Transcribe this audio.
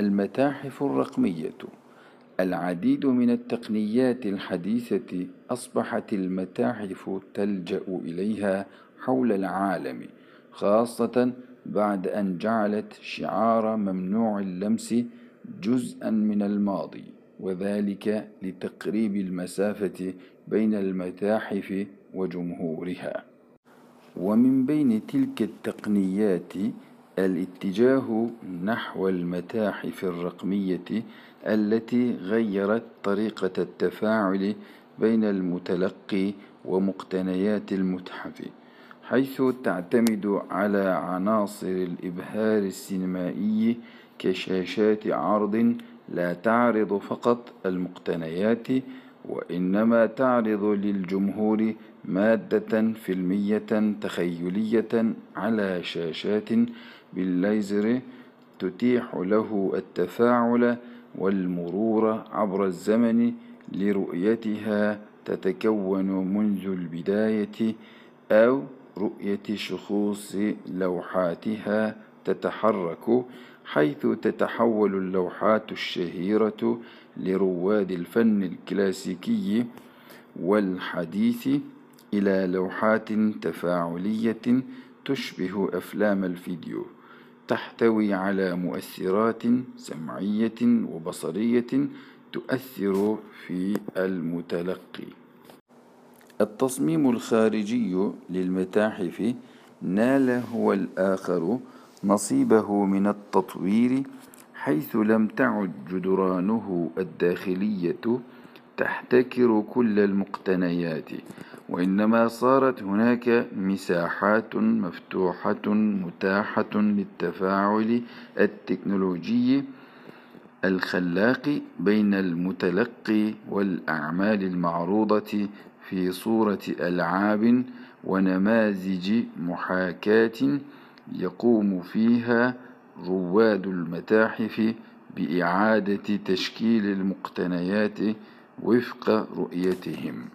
المتاحف الرقمية. العديد من التقنيات الحديثة أصبحت المتاحف تلجأ إليها حول العالم خاصة بعد أن جعلت شعار ممنوع اللمس جزءا من الماضي وذلك لتقريب المسافة بين المتاحف وجمهورها. ومن بين تلك التقنيات الاتجاه نحو المتاحف الرقمية التي غيرت طريقة التفاعل بين المتلقي ومقتنيات المتحف حيث تعتمد على عناصر الإبهار السينمائي كشاشات عرض لا تعرض فقط المقتنيات وإنما تعرض للجمهور مادة فيلمية تخيلية على شاشات بالليزر تتيح له التفاعل والمرور عبر الزمن لرؤيتها تتكون منذ البداية أو رؤية شخوص لوحاتها تتحرك حيث تتحول اللوحات الشهيرة لرواد الفن الكلاسيكي والحديث إلى لوحات تفاعلية تشبه أفلام الفيديو تحتوي على مؤثرات سمعية وبصرية تؤثر في المتلقي. التصميم الخارجي للمتاحف نال هو الآخر نصيبه من التطوير حيث لم تعد جدرانه الداخلية تحتكر كل المقتنيات وإنما صارت هناك مساحات مفتوحة متاحة للتفاعل التكنولوجي الخلاق بين المتلقي والأعمال المعروضة في صورة ألعاب ونماذج محاكاة يقوم فيها رواد المتاحف بإعادة تشكيل المقتنيات وفق رؤيتهم.